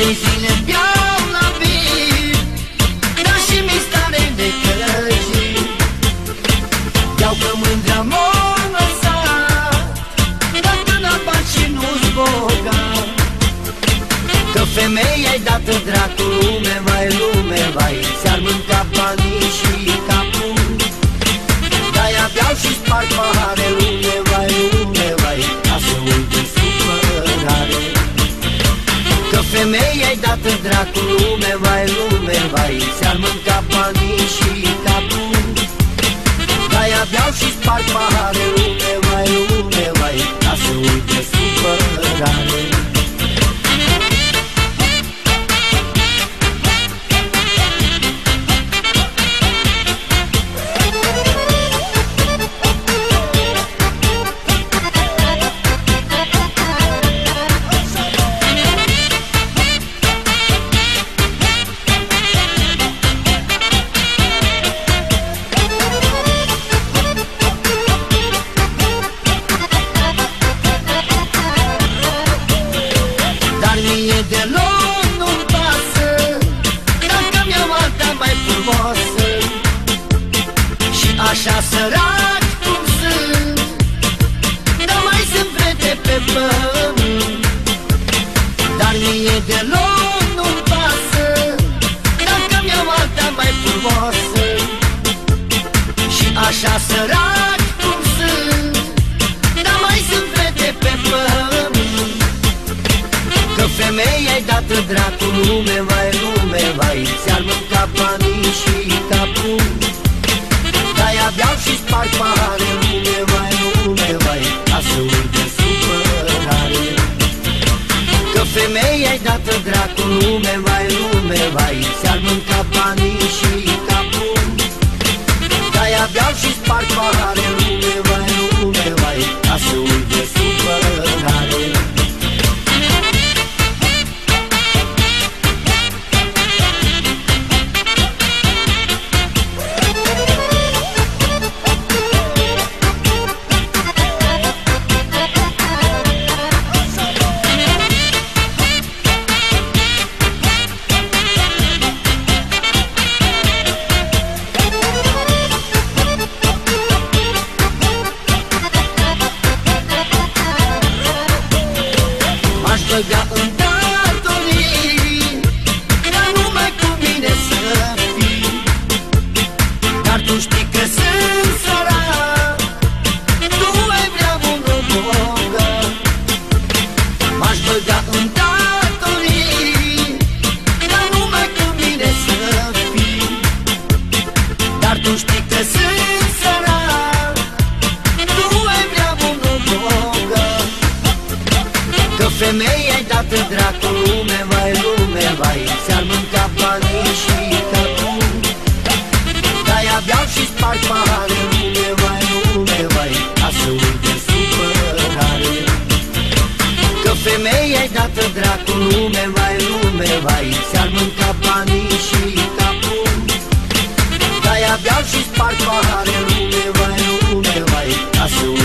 trei zile beau la bir Dar și mi stare de călăjit Iau că mândrea m-o lăsat Dar până bat și nu-s bogat. Că femeia-i dată dracu lume, vai lume, vai Ți-ar mânca banii dracu lume, vai lume, vai. Ți-ar mânca banii și capul. De-aia beau și sparg pahare lume, vai mie deloc nu-mi pasă Dacă mi-am alta mai frumoasă. Și așa sărac lume, vai lume, vai. Ți-ar mânca banii și capul. De-aia beau și sparg pahare lume, vai lume, vai. Ca să uite supărare. Că femeia-i dată dracu lume, vai lume, vai. Ți-ar mânca banii și capul. De-aia beau și sparg pahare băga în datorii Dar numai cu mine să fii. Dar tu știi că sunt sărac Tu ai vrea unul bogat M-aș băga în datorii Dar numai cu mine să fii. Dar tu știi că sunt Cât în dracu lume, vai lume, vai Ți-ar mânca banii și capul De-aia beau și sparg pahare Lume, vai lume, vai Ca să uite supărare. Că femeia-i dată dracu lume, vai lume, vai Ți-ar mânca banii și capul De-aia beau și sparg pahare Lume, vai lume, vai Ca să uite